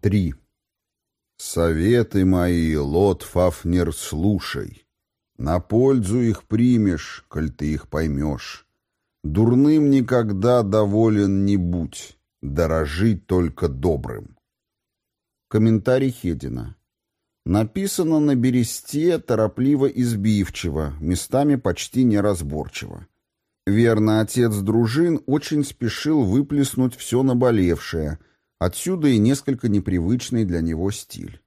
3. Советы мои, Лот Фафнер, слушай. На пользу их примешь, коль ты их поймешь. Дурным никогда доволен не будь, дорожи только добрым. Комментарий Хедина. Написано на бересте торопливо избивчиво, местами почти неразборчиво. Верно, отец дружин очень спешил выплеснуть все наболевшее — Отсюда и несколько непривычный для него стиль.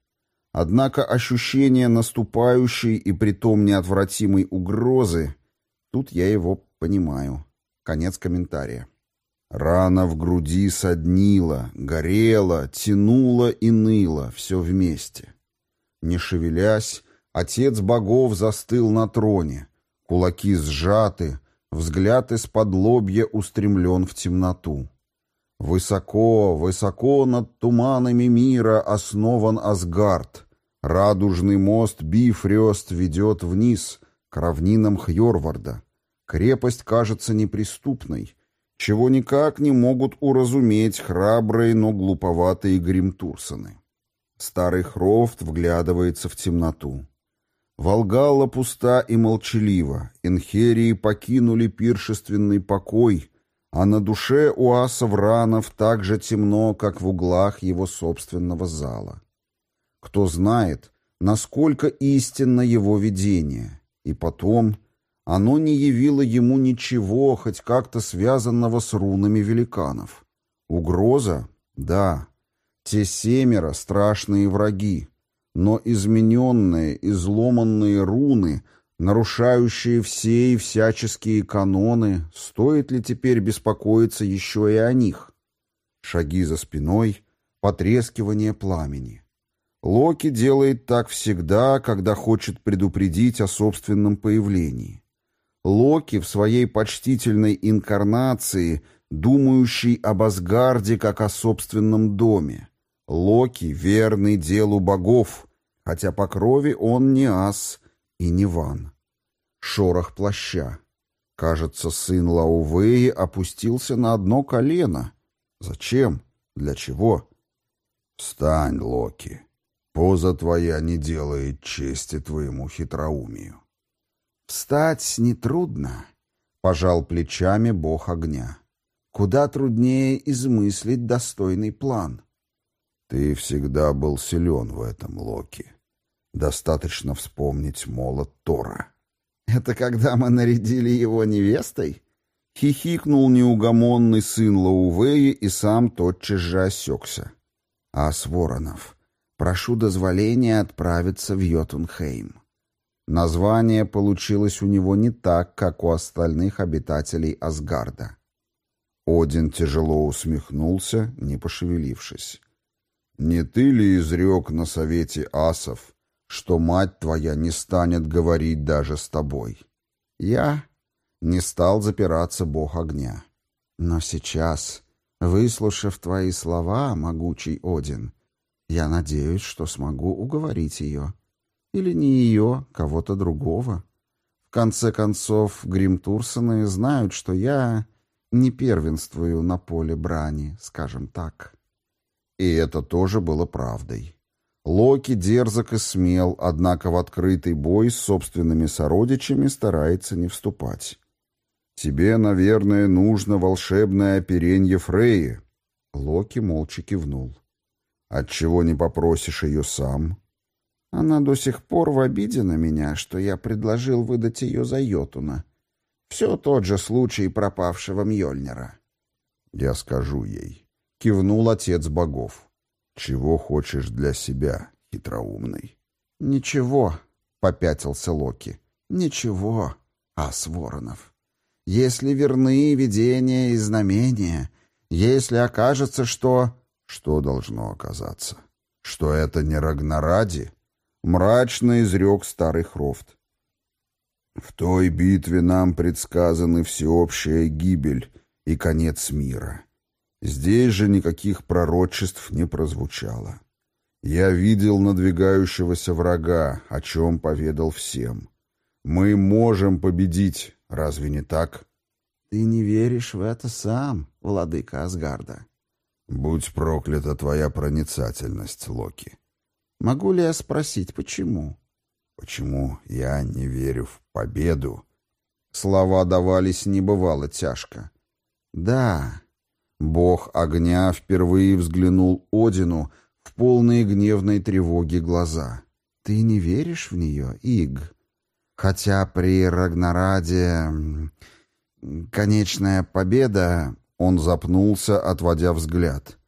Однако ощущение наступающей и притом неотвратимой угрозы, тут я его понимаю. Конец комментария. Рана в груди соднила, горела, тянула и ныла, все вместе. Не шевелясь, отец богов застыл на троне, кулаки сжаты, взгляд из-под лобья устремлен в темноту. Высоко, высоко над туманами мира основан Асгард. Радужный мост Бифрёст ведет вниз, к равнинам Хьорварда. Крепость кажется неприступной, чего никак не могут уразуметь храбрые, но глуповатые гримтурсоны. Старый Хрофт вглядывается в темноту. Волгала пуста и молчалива, Энхерии покинули пиршественный покой — а на душе у Вранов так же темно, как в углах его собственного зала. Кто знает, насколько истинно его видение, и потом оно не явило ему ничего, хоть как-то связанного с рунами великанов. Угроза? Да. Те семеро — страшные враги, но измененные, изломанные руны — нарушающие все и всяческие каноны, стоит ли теперь беспокоиться еще и о них? Шаги за спиной, потрескивание пламени. Локи делает так всегда, когда хочет предупредить о собственном появлении. Локи в своей почтительной инкарнации, думающий об Асгарде как о собственном доме. Локи, верный делу богов, хотя по крови он не ас, и не Ван. Шорох плаща. Кажется, сын Лаувеи опустился на одно колено. Зачем? Для чего? «Встань, Локи. Поза твоя не делает чести твоему хитроумию». «Встать нетрудно», — пожал плечами бог огня. «Куда труднее измыслить достойный план». «Ты всегда был силен в этом, Локи. Достаточно вспомнить молот Тора. «Это когда мы нарядили его невестой?» Хихикнул неугомонный сын Лаувеи и сам тотчас же осекся. «Ас Воронов, прошу дозволения отправиться в Йотунхейм». Название получилось у него не так, как у остальных обитателей Асгарда. Один тяжело усмехнулся, не пошевелившись. «Не ты ли изрек на совете асов, что мать твоя не станет говорить даже с тобой. Я не стал запираться бог огня. Но сейчас, выслушав твои слова, могучий Один, я надеюсь, что смогу уговорить ее. Или не ее, кого-то другого. В конце концов, Гримтурсоны знают, что я не первенствую на поле брани, скажем так. И это тоже было правдой. Локи дерзок и смел, однако в открытый бой с собственными сородичами старается не вступать. «Тебе, наверное, нужно волшебное оперенье Фреи». Локи молча кивнул. «Отчего не попросишь ее сам?» «Она до сих пор в обиде на меня, что я предложил выдать ее за Йотуна. Все тот же случай пропавшего Мьёльнира». «Я скажу ей», — кивнул отец богов. «Чего хочешь для себя, хитроумный?» «Ничего», — попятился Локи. «Ничего, ас Воронов. Если верны видения и знамения, если окажется, что...» «Что должно оказаться? Что это не Рагнаради?» Мрачно изрек старый Хрофт. «В той битве нам предсказаны всеобщая гибель и конец мира. Здесь же никаких пророчеств не прозвучало. Я видел надвигающегося врага, о чем поведал всем. Мы можем победить, разве не так? Ты не веришь в это сам, владыка Асгарда. «Будь проклята твоя проницательность, Локи». «Могу ли я спросить, почему?» «Почему я не верю в победу?» Слова давались небывало тяжко. «Да». Бог огня впервые взглянул Одину в полные гневной тревоги глаза. «Ты не веришь в нее, Иг? Хотя при Рагнараде конечная победа...» Он запнулся, отводя взгляд.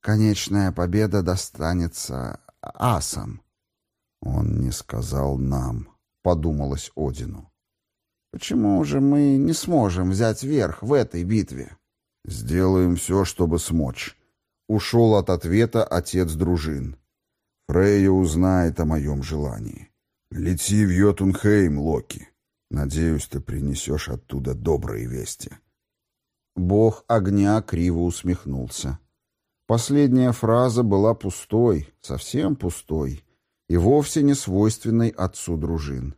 «Конечная победа достанется асам». «Он не сказал нам», — подумалось Одину. «Почему же мы не сможем взять верх в этой битве?» «Сделаем все, чтобы смочь», — ушел от ответа отец дружин. «Фрейя узнает о моем желании. Лети в Йотунхейм, Локи. Надеюсь, ты принесешь оттуда добрые вести». Бог огня криво усмехнулся. Последняя фраза была пустой, совсем пустой, и вовсе не свойственной отцу дружин.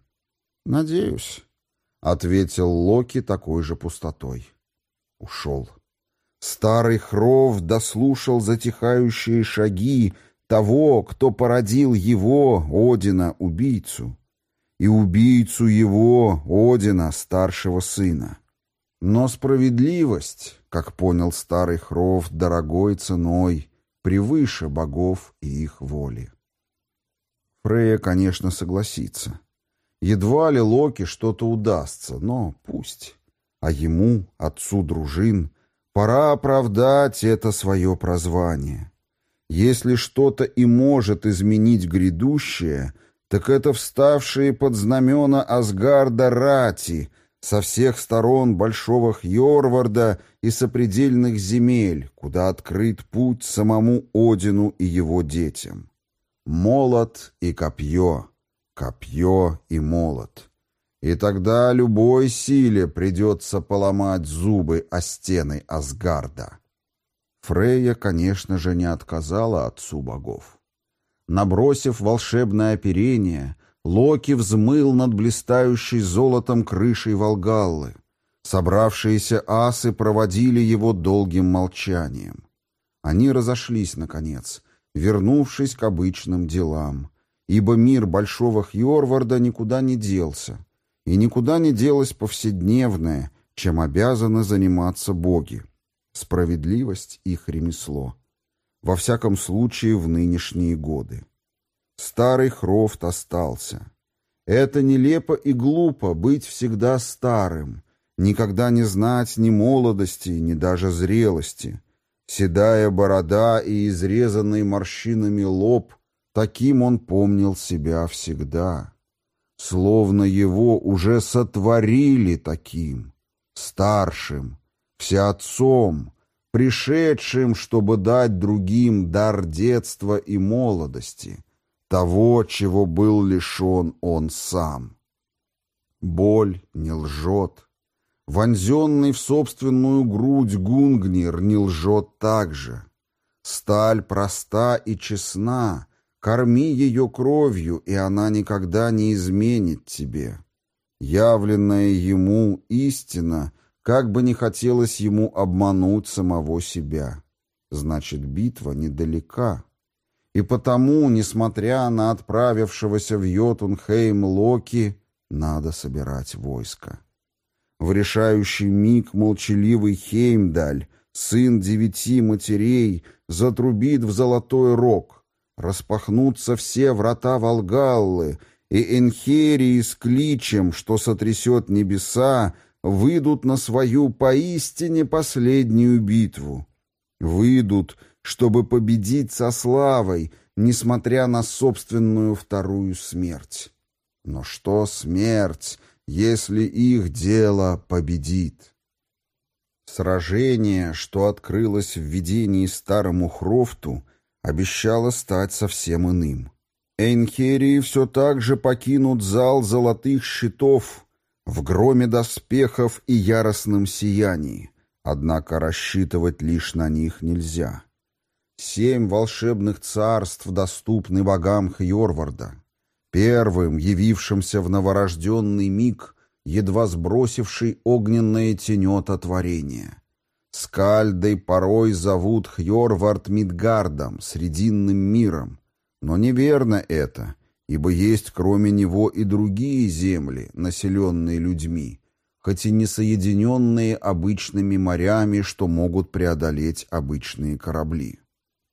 «Надеюсь», — ответил Локи такой же пустотой. Ушел. Старый Хров дослушал затихающие шаги того, кто породил его, Одина, убийцу, и убийцу его, Одина, старшего сына. Но справедливость, как понял старый Хров, дорогой ценой, превыше богов и их воли. Фрея, конечно, согласится. Едва ли Локи что-то удастся, но пусть. А ему, отцу дружин, Пора оправдать это свое прозвание. Если что-то и может изменить грядущее, так это вставшие под знамена Асгарда рати со всех сторон Большого Хьорварда и сопредельных земель, куда открыт путь самому Одину и его детям. Молот и копье, копье и молот. И тогда любой силе придется поломать зубы о стены Асгарда. Фрейя, конечно же, не отказала отцу богов. Набросив волшебное оперение, Локи взмыл над блистающей золотом крышей Волгаллы. Собравшиеся асы проводили его долгим молчанием. Они разошлись, наконец, вернувшись к обычным делам, ибо мир Большого Хьорварда никуда не делся — и никуда не делось повседневное, чем обязаны заниматься боги. Справедливость — их ремесло. Во всяком случае, в нынешние годы. Старый Хрофт остался. Это нелепо и глупо быть всегда старым, никогда не знать ни молодости, ни даже зрелости. Седая борода и изрезанный морщинами лоб, таким он помнил себя всегда словно его уже сотворили таким, старшим, всеотцом, пришедшим, чтобы дать другим дар детства и молодости, того, чего был лишен он сам. Боль не лжет. Вонзенный в собственную грудь Гунгнир не лжет так же. Сталь проста и честна, Корми ее кровью, и она никогда не изменит тебе. Явленная ему истина, как бы не хотелось ему обмануть самого себя. Значит, битва недалека. И потому, несмотря на отправившегося в Йотунхейм Локи, надо собирать войско. В решающий миг молчаливый Хеймдаль, сын девяти матерей, затрубит в золотой рог — Распахнутся все врата Волгаллы, и Энхерии с кличем, что сотрясет небеса, выйдут на свою поистине последнюю битву. Выйдут, чтобы победить со славой, несмотря на собственную вторую смерть. Но что смерть, если их дело победит? Сражение, что открылось в видении старому Хрофту, обещало стать совсем иным. Эйнхерии все так же покинут зал золотых щитов в громе доспехов и яростном сиянии, однако рассчитывать лишь на них нельзя. Семь волшебных царств доступны богам Хьорварда. Первым, явившимся в новорожденный миг, едва сбросивший огненное тенета творения. Скальдой порой зовут Хьорвард Мидгардом, Срединным миром. Но неверно это, ибо есть кроме него и другие земли, населенные людьми, хоть и не соединенные обычными морями, что могут преодолеть обычные корабли.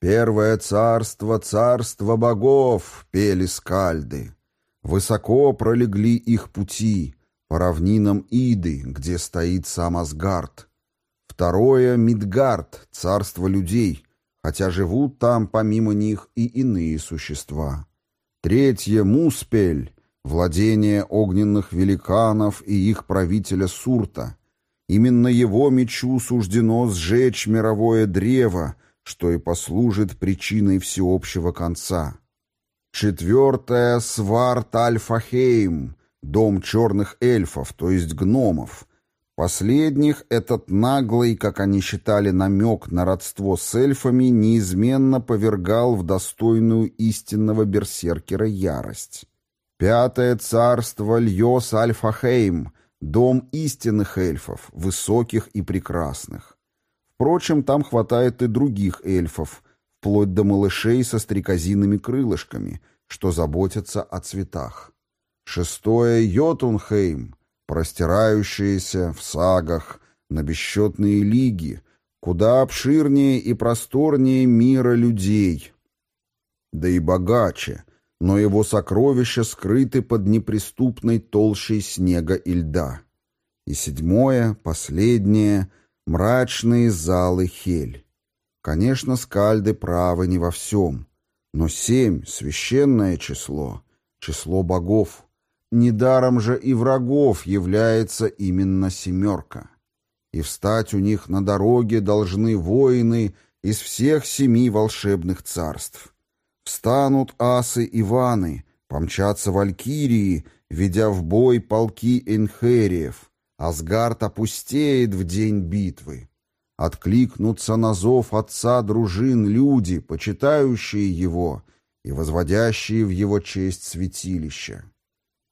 «Первое царство, царство богов!» — пели скальды. Высоко пролегли их пути, по равнинам Иды, где стоит сам Асгард. Второе — Мидгард, царство людей, хотя живут там помимо них и иные существа. Третье — Муспель, владение огненных великанов и их правителя Сурта. Именно его мечу суждено сжечь мировое древо, что и послужит причиной всеобщего конца. Четвертое — Сварт Альфахейм, дом черных эльфов, то есть гномов, Последних этот наглый, как они считали, намек на родство с эльфами неизменно повергал в достойную истинного берсеркера ярость. Пятое царство Льос Альфахейм, дом истинных эльфов, высоких и прекрасных. Впрочем, там хватает и других эльфов, вплоть до малышей со стрекозиными крылышками, что заботятся о цветах. Шестое Йотунхейм, простирающиеся в сагах на бесчетные лиги, куда обширнее и просторнее мира людей, да и богаче, но его сокровища скрыты под неприступной толщей снега и льда. И седьмое, последнее — мрачные залы Хель. Конечно, скальды правы не во всем, но семь — священное число, число богов — Недаром же и врагов является именно семерка. И встать у них на дороге должны воины из всех семи волшебных царств. Встанут асы Иваны, помчатся валькирии, ведя в бой полки энхериев. Асгард опустеет в день битвы. Откликнутся на зов отца дружин люди, почитающие его и возводящие в его честь святилища.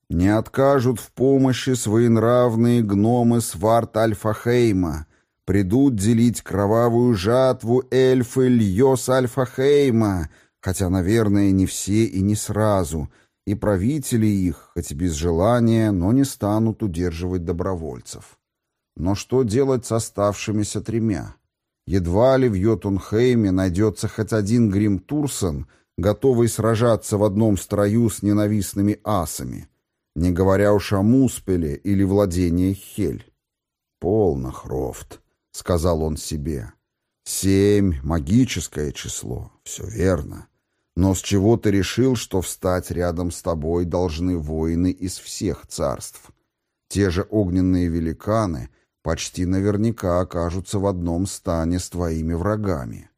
Не откажут в помощи своенравные гномы Сварт Альфахейма, придут делить кровавую жатву эльфы Льос Альфахейма, хотя, наверное, не все и не сразу, и правители их, хоть и без желания, но не станут удерживать добровольцев. Но что делать с оставшимися тремя? Едва ли в Йотунхейме найдется хоть один Грим Турсон, готовый сражаться в одном строю с ненавистными асами — не говоря уж о Муспеле или владении Хель. «Полно, Хрофт», — сказал он себе. «Семь — магическое число, все верно. Но с чего ты решил, что встать рядом с тобой должны воины из всех царств? Те же огненные великаны почти наверняка окажутся в одном стане с твоими врагами.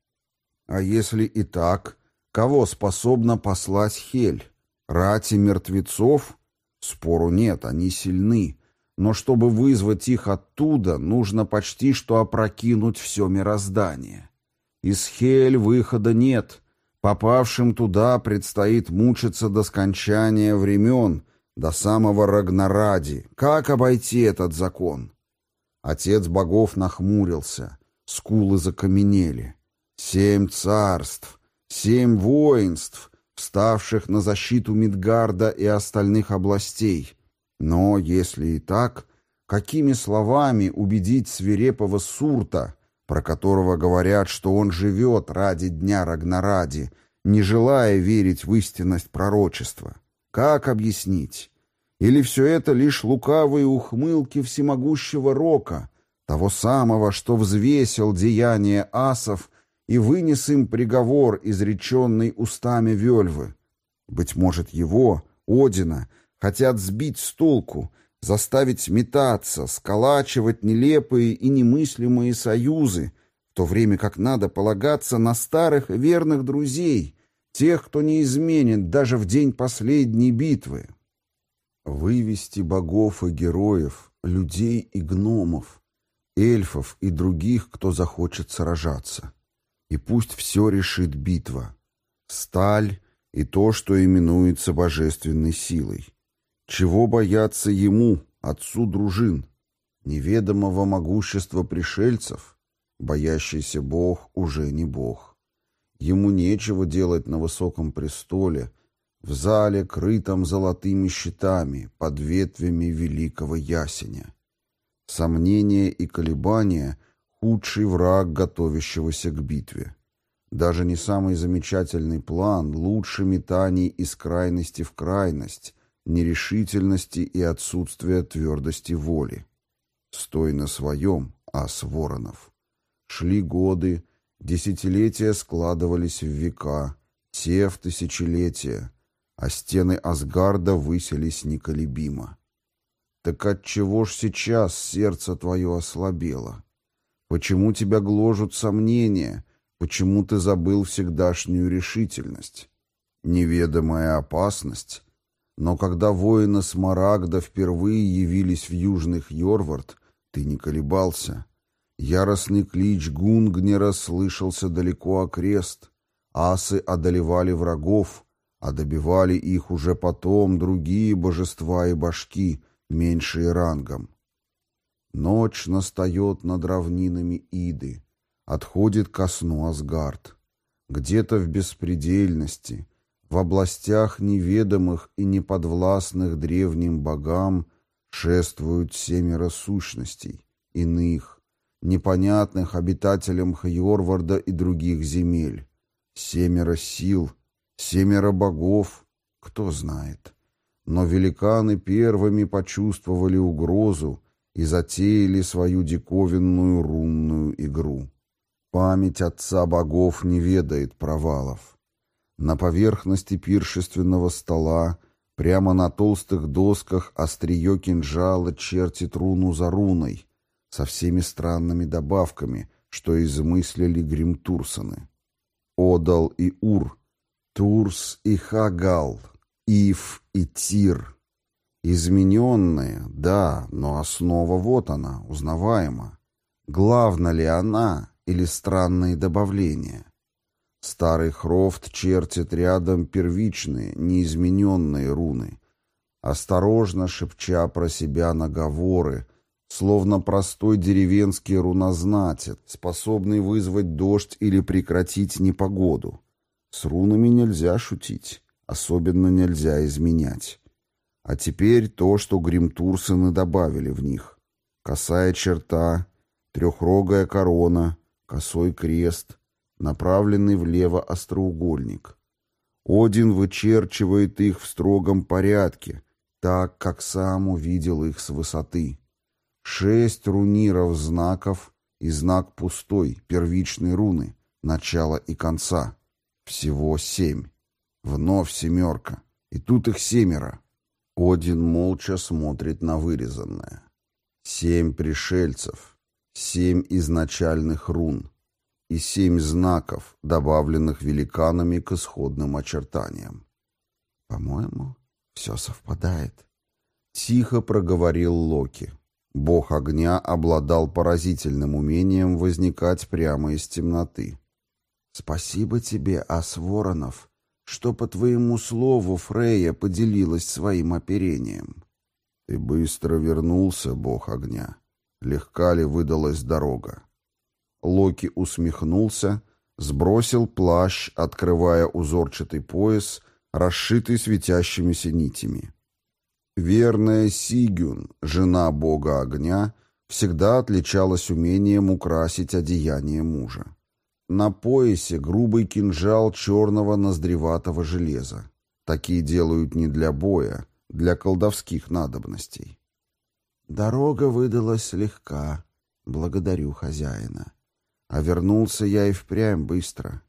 А если и так, кого способна послать Хель? Рати мертвецов Спору нет, они сильны. Но чтобы вызвать их оттуда, нужно почти что опрокинуть все мироздание. Из Хель выхода нет. Попавшим туда предстоит мучиться до скончания времен, до самого Рагнаради. Как обойти этот закон? Отец богов нахмурился, скулы закаменели. Семь царств, семь воинств, вставших на защиту Мидгарда и остальных областей. Но если и так, какими словами убедить свирепого Сурта, про которого говорят, что он живет ради дня Рагнаради, не желая верить в истинность пророчества? Как объяснить? Или все это лишь лукавые ухмылки всемогущего Рока, того самого, что взвесил деяния асов и вынес им приговор, изреченный устами Вельвы. Быть может, его, Одина, хотят сбить с толку, заставить метаться, сколачивать нелепые и немыслимые союзы, в то время как надо полагаться на старых верных друзей, тех, кто не изменит даже в день последней битвы. Вывести богов и героев, людей и гномов, эльфов и других, кто захочет сражаться и пусть все решит битва. Сталь и то, что именуется божественной силой. Чего бояться ему, отцу дружин? Неведомого могущества пришельцев? Боящийся бог уже не бог. Ему нечего делать на высоком престоле, в зале, крытом золотыми щитами, под ветвями великого ясеня. Сомнения и колебания — худший враг, готовящегося к битве. Даже не самый замечательный план лучше метаний из крайности в крайность, нерешительности и отсутствия твердости воли. Стой на своем, ас Воронов. Шли годы, десятилетия складывались в века, те в тысячелетия, а стены Асгарда высились неколебимо. Так отчего ж сейчас сердце твое ослабело? Почему тебя гложут сомнения? Почему ты забыл всегдашнюю решительность? Неведомая опасность? Но когда воины Смарагда впервые явились в Южных Йорвард, ты не колебался. Яростный клич Гунгнера слышался далеко окрест. Асы одолевали врагов, а добивали их уже потом другие божества и башки, меньшие рангом. Ночь настает над равнинами Иды, отходит ко сну Асгард. Где-то в беспредельности, в областях неведомых и неподвластных древним богам шествуют семеро сущностей, иных, непонятных обитателям Хьорварда и других земель. Семеро сил, семеро богов, кто знает. Но великаны первыми почувствовали угрозу и затеяли свою диковинную рунную игру. Память отца богов не ведает провалов. На поверхности пиршественного стола, прямо на толстых досках, острие кинжала чертит руну за руной, со всеми странными добавками, что измыслили гримтурсоны. Одал и Ур, Турс и Хагал, Ив и Тир. Измененные, да, но основа вот она, узнаваема. Главна ли она или странные добавления? Старый Хрофт чертит рядом первичные, неизмененные руны, осторожно шепча про себя наговоры, словно простой деревенский рунознатец, способный вызвать дождь или прекратить непогоду. С рунами нельзя шутить. Особенно нельзя изменять. А теперь то, что гримтурсены добавили в них. Косая черта, трехрогая корона, косой крест, направленный влево остроугольник. Один вычерчивает их в строгом порядке, так, как сам увидел их с высоты. Шесть руниров знаков и знак пустой, первичной руны, начала и конца. Всего семь. Вновь семерка. И тут их семеро. Один молча смотрит на вырезанное. Семь пришельцев. Семь изначальных рун. И семь знаков, добавленных великанами к исходным очертаниям. «По-моему, все совпадает», — тихо проговорил Локи. Бог огня обладал поразительным умением возникать прямо из темноты. «Спасибо тебе, Ас Воронов, что по твоему слову Фрея поделилась своим оперением. Ты быстро вернулся, бог огня. Легка ли выдалась дорога? Локи усмехнулся, сбросил плащ, открывая узорчатый пояс, расшитый светящимися нитями. Верная Сигюн, жена бога огня, всегда отличалась умением украсить одеяние мужа. На поясе грубый кинжал черного ноздреватого железа. Такие делают не для боя, для колдовских надобностей. Дорога выдалась легка, благодарю хозяина. А вернулся я и впрямь быстро.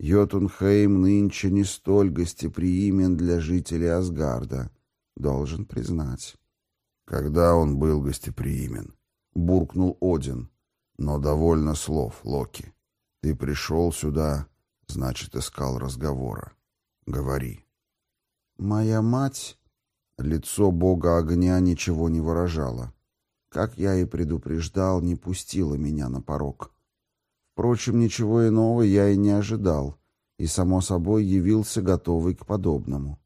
Йотунхейм нынче не столь гостеприимен для жителей Асгарда, должен признать. Когда он был гостеприимен, буркнул Один, но довольно слов, Локи. Ты пришел сюда, значит, искал разговора. Говори. Моя мать... Лицо бога огня ничего не выражало. Как я и предупреждал, не пустила меня на порог. Впрочем, ничего иного я и не ожидал, и, само собой, явился готовый к подобному.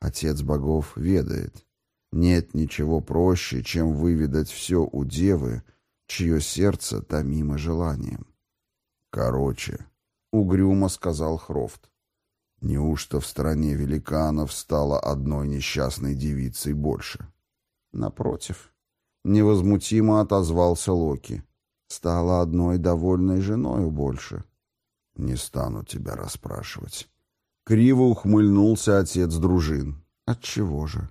Отец богов ведает. Нет ничего проще, чем выведать все у девы, чье сердце томимо желанием. Короче, — угрюмо сказал Хрофт. Неужто в стране великанов стало одной несчастной девицей больше? Напротив, невозмутимо отозвался Локи. Стало одной довольной женою больше. Не стану тебя расспрашивать. Криво ухмыльнулся отец дружин. Отчего же?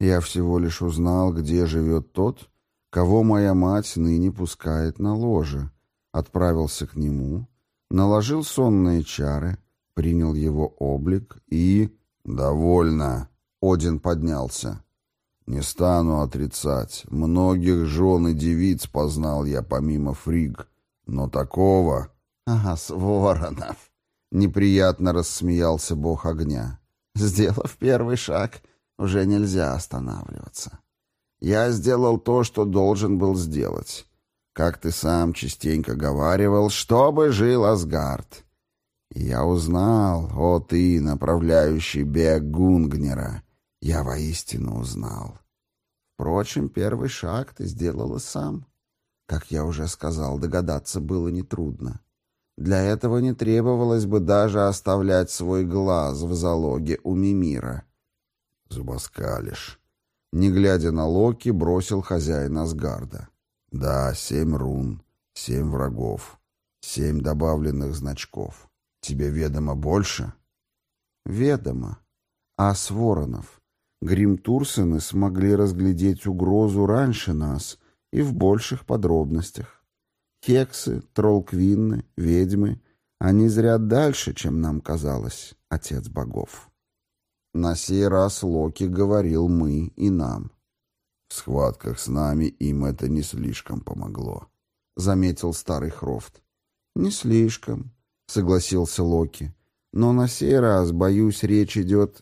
Я всего лишь узнал, где живет тот, кого моя мать ныне пускает на ложе. Отправился к нему, наложил сонные чары, принял его облик и... «Довольно!» — Один поднялся. «Не стану отрицать. Многих жен и девиц познал я помимо фриг. Но такого...» «Ага, с воронов!» — неприятно рассмеялся бог огня. «Сделав первый шаг, уже нельзя останавливаться. Я сделал то, что должен был сделать. Как ты сам частенько говаривал, чтобы жил Асгард. Я узнал, о ты, направляющий бег Гунгнера, я воистину узнал. Впрочем, первый шаг ты сделал и сам. Как я уже сказал, догадаться было нетрудно. Для этого не требовалось бы даже оставлять свой глаз в залоге у Мимира. Зубоскалишь. Не глядя на Локи, бросил хозяин Асгарда. Да, семь рун, семь врагов, семь добавленных значков. Тебе ведомо больше? Ведомо. А с воронов. Гримтурсены смогли разглядеть угрозу раньше нас и в больших подробностях. Кексы, троллквинны, ведьмы — они зря дальше, чем нам казалось, отец богов. На сей раз Локи говорил мы и нам. В схватках с нами им это не слишком помогло, — заметил старый Хрофт. Не слишком, — согласился Локи. «Но на сей раз, боюсь, речь идет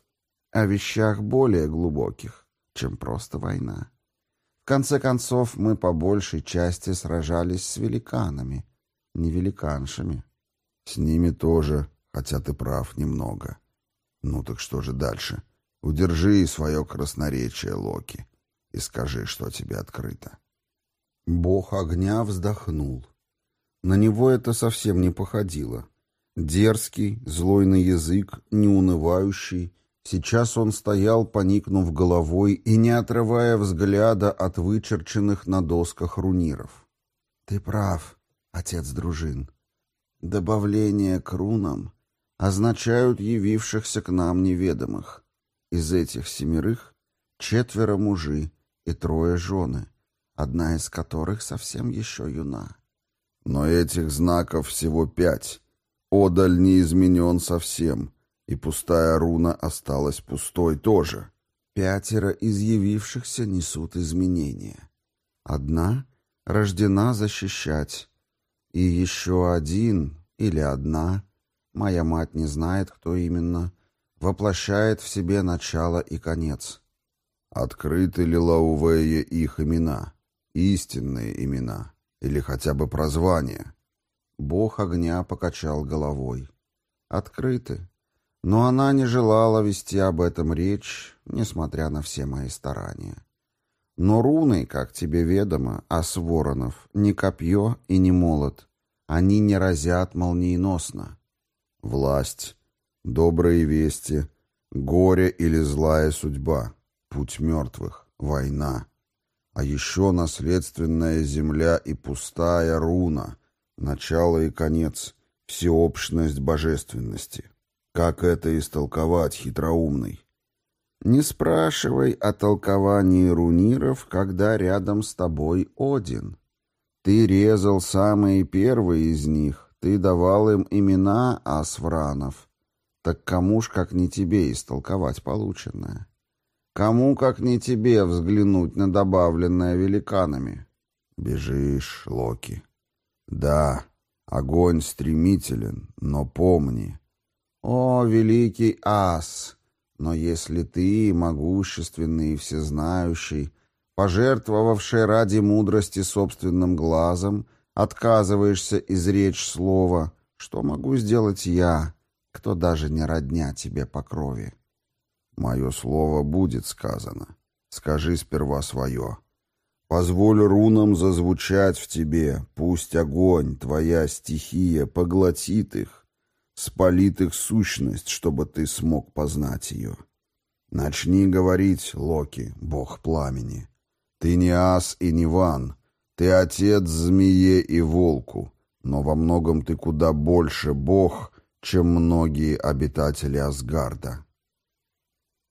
о вещах более глубоких, чем просто война. В конце концов, мы по большей части сражались с великанами, не великаншами». «С ними тоже, хотя ты прав немного. Ну так что же дальше? Удержи свое красноречие, Локи, и скажи, что тебе открыто». Бог огня вздохнул. На него это совсем не походило. Дерзкий, злой на язык, неунывающий, сейчас он стоял, поникнув головой и не отрывая взгляда от вычерченных на досках руниров. «Ты прав, отец дружин. Добавление к рунам означают явившихся к нам неведомых. Из этих семерых четверо мужи и трое жены, одна из которых совсем еще юна. Но этих знаков всего пять» Одаль не изменен совсем, и пустая руна осталась пустой тоже. Пятеро из явившихся несут изменения. Одна рождена защищать, и еще один или одна, моя мать не знает, кто именно, воплощает в себе начало и конец. Открыты ли Лаувея их имена, истинные имена, или хотя бы прозвания? Бог огня покачал головой. Открыты. Но она не желала вести об этом речь, несмотря на все мои старания. Но руны, как тебе ведомо, ас воронов, не копье и не молот. Они не разят молниеносно. Власть, добрые вести, горе или злая судьба, путь мертвых, война. А еще наследственная земля и пустая руна — Начало и конец, всеобщность божественности. Как это истолковать, хитроумный? Не спрашивай о толковании руниров, когда рядом с тобой Один. Ты резал самые первые из них, ты давал им имена асвранов. Так кому ж, как не тебе, истолковать полученное? Кому, как не тебе, взглянуть на добавленное великанами? Бежишь, Локи. Да, огонь стремителен, но помни. О, великий ас! Но если ты, могущественный и всезнающий, пожертвовавший ради мудрости собственным глазом, отказываешься изречь слово, что могу сделать я, кто даже не родня тебе по крови? Мое слово будет сказано. Скажи сперва свое. Позволь рунам зазвучать в тебе, пусть огонь, твоя стихия, поглотит их, спалит их сущность, чтобы ты смог познать ее. Начни говорить, Локи, бог пламени. Ты не ас и не ван, ты отец змее и волку, но во многом ты куда больше бог, чем многие обитатели Асгарда.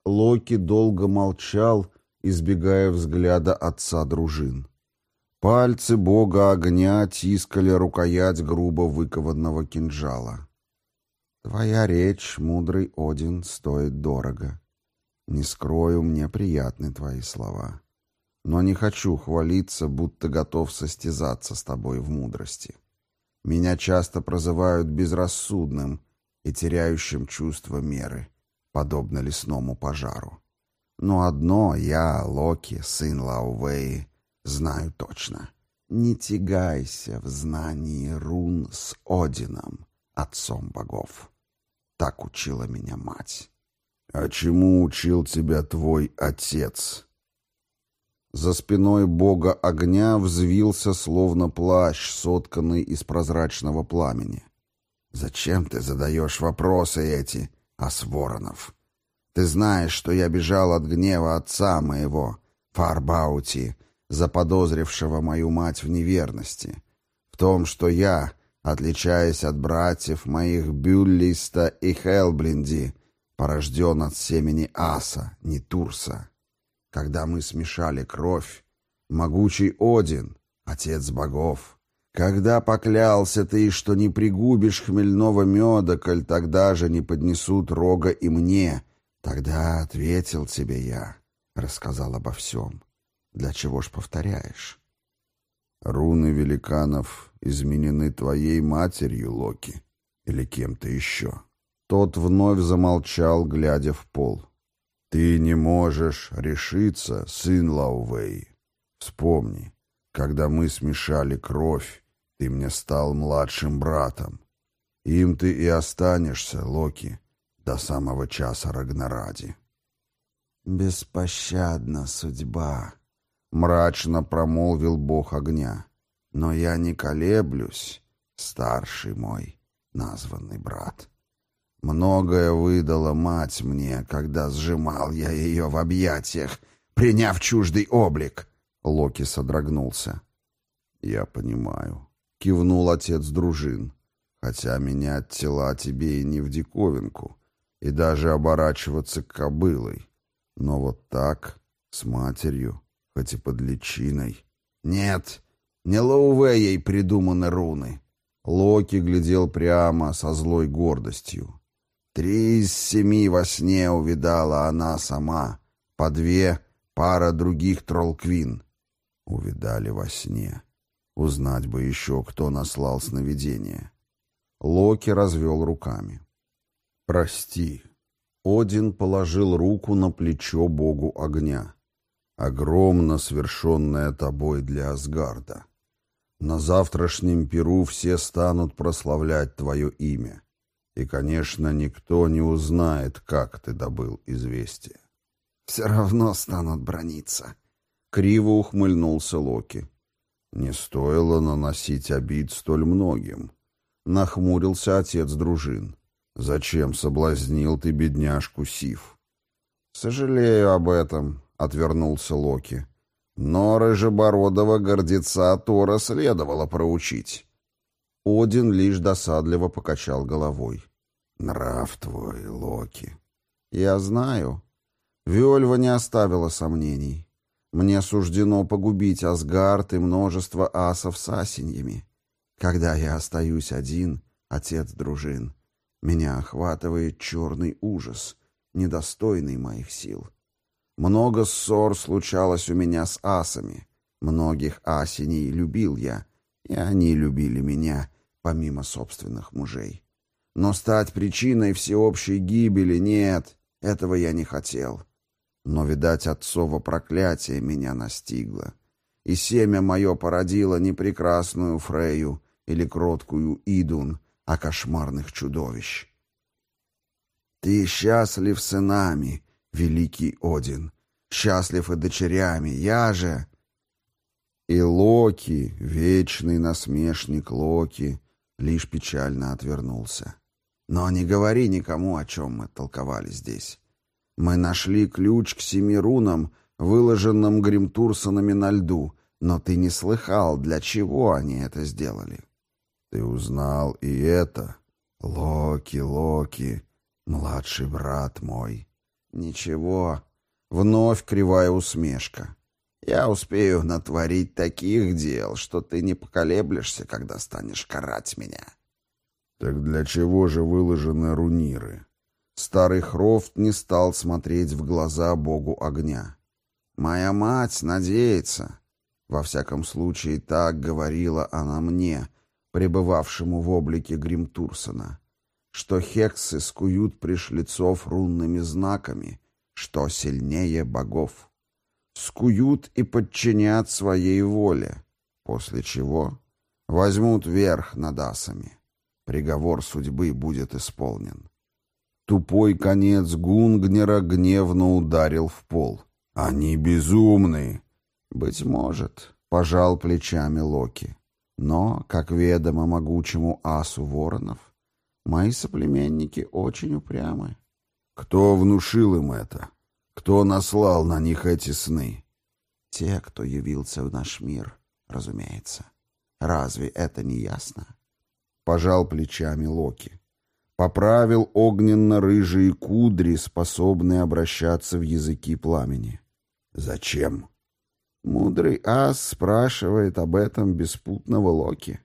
Локи долго молчал, избегая взгляда отца дружин. Пальцы бога огня тискали рукоять грубо выкованного кинжала. «Твоя речь, мудрый Один, стоит дорого. Не скрою, мне приятны твои слова. Но не хочу хвалиться, будто готов состязаться с тобой в мудрости. Меня часто прозывают безрассудным и теряющим чувство меры, подобно лесному пожару. Но одно я, Локи, сын Лаувеи, знаю точно. Не тягайся в знании рун с Одином, отцом богов. Так учила меня мать. «А чему учил тебя твой отец?» За спиной бога огня взвился словно плащ, сотканный из прозрачного пламени. «Зачем ты задаешь вопросы эти, Асворонов? Ты знаешь, что я бежал от гнева отца моего, Фарбаути, заподозрившего мою мать в неверности, в том, что я, отличаясь от братьев моих Бюллиста и Хелблинди, порожден от семени Аса, не Турса. Когда мы смешали кровь, могучий Один, отец богов, когда поклялся ты, что не пригубишь хмельного меда, коль тогда же не поднесут рога и мне, тогда ответил тебе я, рассказал обо всем. Для чего ж повторяешь? Руны великанов изменены твоей матерью, Локи, или кем-то еще. Тот вновь замолчал, глядя в пол. «Ты не можешь решиться, сын Лаувей. Вспомни, когда мы смешали кровь, ты мне стал младшим братом. Им ты и останешься, Локи, до самого часа Рагнаради». «Беспощадна судьба», — мрачно промолвил бог огня. «Но я не колеблюсь, старший мой названный брат». Многое выдала мать мне, когда сжимал я ее в объятиях, приняв чуждый облик. Локи содрогнулся. «Я понимаю», — кивнул отец дружин. «Хотя менять тела тебе и не в диковинку, и даже оборачиваться кобылой. Но вот так, с матерью, хоть и под личиной...» «Нет, не Лоувеей придуманы руны». Локи глядел прямо со злой гордостью. Три из семи во сне увидала она сама, по две пара других троллквин. Увидали во сне. Узнать бы еще, кто наслал сновидение. Локи развел руками. «Прости». Один положил руку на плечо богу огня. «Огромно свершенное тобой для Асгарда. На завтрашнем Перу все станут прославлять твое имя. И, конечно, никто не узнает, как ты добыл известие. Все равно станут брониться. Криво ухмыльнулся Локи. Не стоило наносить обид столь многим. Нахмурился отец дружин. Зачем соблазнил ты бедняжку Сив? Сожалею об этом, отвернулся Локи. Но рыжебородого гордеца Тора следовало проучить. Один лишь досадливо покачал головой. «Нрав твой, Локи!» «Я знаю. Вельва не оставила сомнений. Мне суждено погубить Асгард и множество асов с асеньями. Когда я остаюсь один, отец дружин, меня охватывает черный ужас, недостойный моих сил. Много ссор случалось у меня с асами. Многих асеней любил я, и они любили меня, помимо собственных мужей. Но стать причиной всеобщей гибели нет, этого я не хотел. Но, видать, отцово проклятие меня настигло. И семя мое породило не прекрасную Фрею или кроткую Идун, а кошмарных чудовищ. Ты счастлив сынами, великий Один, счастлив и дочерями, я же... И Локи, вечный насмешник Локи, лишь печально отвернулся. Но не говори никому, о чем мы толковали здесь. Мы нашли ключ к семи рунам, выложенным Гримтурсонами на льду, но ты не слыхал, для чего они это сделали. Ты узнал и это. Локи, Локи, младший брат мой. Ничего, вновь кривая усмешка. Я успею натворить таких дел, что ты не поколеблешься, когда станешь карать меня. Так для чего же выложены руниры? Старый Хрофт не стал смотреть в глаза богу огня. «Моя мать надеется». Во всяком случае, так говорила она мне, пребывавшему в облике Гримтурсона, что хексы скуют пришлицов рунными знаками, что сильнее богов. Скуют и подчинят своей воле, после чего возьмут верх над асами. Приговор судьбы будет исполнен. Тупой конец Гунгнера гневно ударил в пол. «Они безумны!» «Быть может», — пожал плечами Локи. «Но, как ведомо могучему асу воронов, мои соплеменники очень упрямы». «Кто внушил им это? Кто наслал на них эти сны?» «Те, кто явился в наш мир, разумеется. Разве это не ясно?» Пожал плечами Локи. Поправил огненно-рыжие кудри, способные обращаться в языки пламени. «Зачем?» Мудрый ас спрашивает об этом беспутного Локи.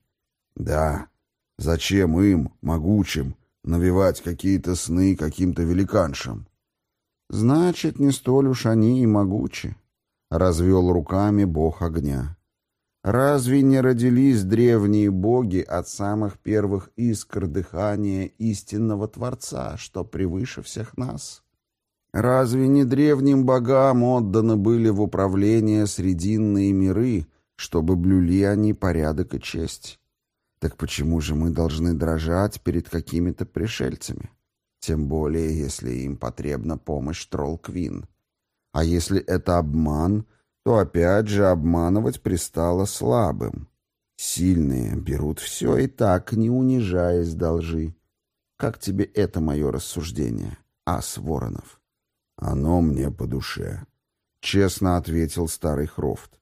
«Да. Зачем им, могучим, навевать какие-то сны каким-то великаншам?» «Значит, не столь уж они и могучи», — развел руками бог огня. Разве не родились древние боги от самых первых искр дыхания истинного Творца, что превыше всех нас? Разве не древним богам отданы были в управление срединные миры, чтобы блюли они порядок и честь? Так почему же мы должны дрожать перед какими-то пришельцами? Тем более, если им потребна помощь Тролл-Квин. А если это обман — то опять же обманывать пристало слабым. Сильные берут все и так, не унижаясь должи. Как тебе это мое рассуждение, ас Воронов? Оно мне по душе, — честно ответил старый Хрофт.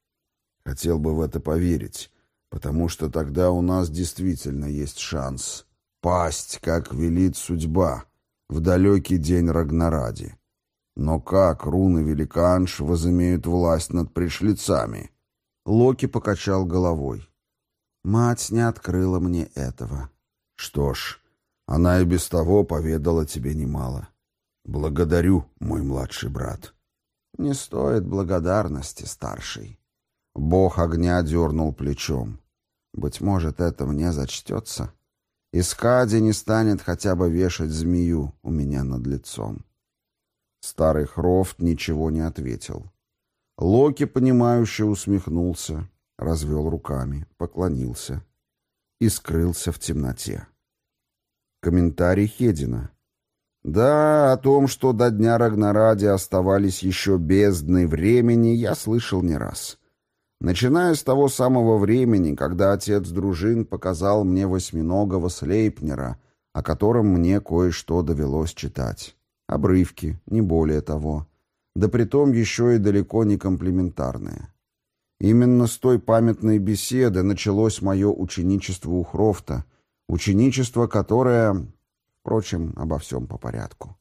Хотел бы в это поверить, потому что тогда у нас действительно есть шанс пасть, как велит судьба, в далекий день Рагнаради. Но как руны великанш возымеют власть над пришлицами? Локи покачал головой. Мать не открыла мне этого. Что ж, она и без того поведала тебе немало. Благодарю, мой младший брат. Не стоит благодарности, старший. Бог огня дернул плечом. Быть может, это мне зачтется. Искади не станет хотя бы вешать змею у меня над лицом. Старый Хрофт ничего не ответил. Локи, понимающе усмехнулся, развел руками, поклонился и скрылся в темноте. Комментарий Хедина. Да, о том, что до дня Рагнаради оставались еще бездны времени, я слышал не раз. Начиная с того самого времени, когда отец дружин показал мне восьминогого Слейпнера, о котором мне кое-что довелось читать. Обрывки, не более того. Да притом еще и далеко не комплементарные. Именно с той памятной беседы началось мое ученичество у Хрофта, ученичество, которое... Впрочем, обо всем по порядку.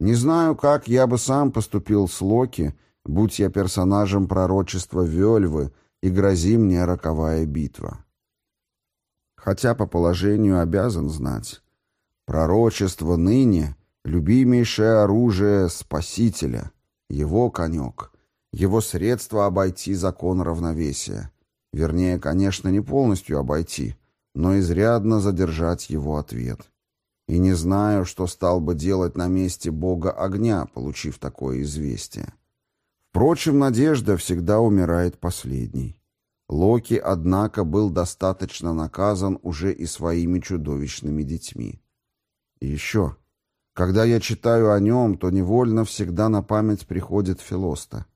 Не знаю, как я бы сам поступил с Локи, будь я персонажем пророчества Вельвы и грози мне роковая битва. Хотя по положению обязан знать. Пророчество ныне Любимейшее оружие Спасителя, его конек, его средство обойти закон равновесия. Вернее, конечно, не полностью обойти, но изрядно задержать его ответ. И не знаю, что стал бы делать на месте бога огня, получив такое известие. Впрочем, надежда всегда умирает последней. Локи, однако, был достаточно наказан уже и своими чудовищными детьми. И еще... Когда я читаю о нем, то невольно всегда на память приходит Филоста.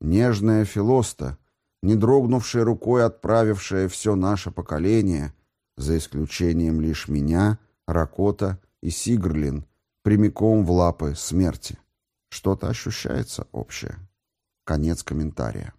Нежная Филоста, не дрогнувшая рукой отправившая все наше поколение, за исключением лишь меня, Ракота и Сигрлин, прямиком в лапы смерти. Что-то ощущается общее. Конец комментария.